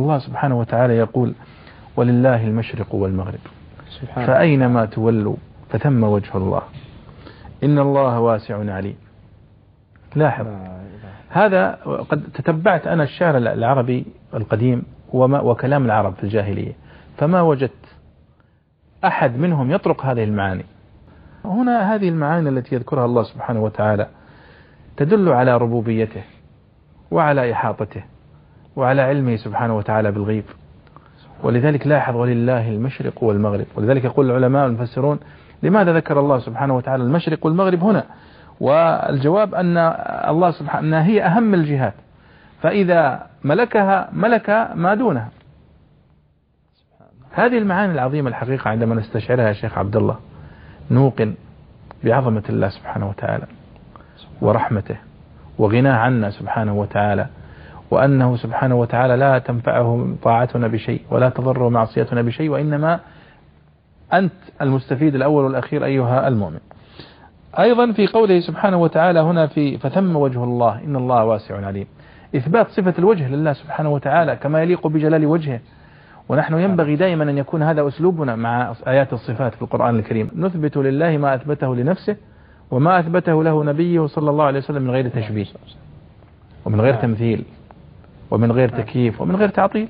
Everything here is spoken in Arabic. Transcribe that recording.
الله سبحانه وتعالى يقول ولله المشرق والمغرب. سبحان فأينما تولوا فثم وجه الله. إن الله واسع عليم. لاحظ. هذا قد تتبعت أنا الشعر العربي القديم وما وكلام العرب في الجاهلية. فما وجدت أحد منهم يطرق هذه المعاني. هنا هذه المعاني التي يذكرها الله سبحانه وتعالى تدل على ربوبيته وعلى إحاطته. وعلى علمه سبحانه وتعالى بالغيب. ولذلك لاحظ ولله المشرق والمغرب. ولذلك يقول العلماء المفسرون لماذا ذكر الله سبحانه وتعالى المشرق والمغرب هنا؟ والجواب أن الله سبحانه أنها هي أهم الجهات. فإذا ملكها ملك ما دونها. هذه المعاني العظيمة الحقيقة عندما نستشعرها يا شيخ عبد الله. نوقن بعظمة الله سبحانه وتعالى ورحمته وغناه عنا سبحانه وتعالى. وأنه سبحانه وتعالى لا تنفعه طاعتنا بشيء ولا تضره معصيتنا بشيء وإنما أنت المستفيد الأول والأخير أيها المؤمن. أيضا في قوله سبحانه وتعالى هنا في فثم وجه الله إن الله واسع عليم. إثبات صفة الوجه لله سبحانه وتعالى كما يليق بجلال وجهه. ونحن ينبغي دائما أن يكون هذا أسلوبنا مع آيات الصفات في القرآن الكريم. نثبت لله ما أثبته لنفسه وما أثبته له نبيه صلى الله عليه وسلم من غير تشبيه ومن غير تمثيل. ومن غير تكييف ومن غير تعطيل.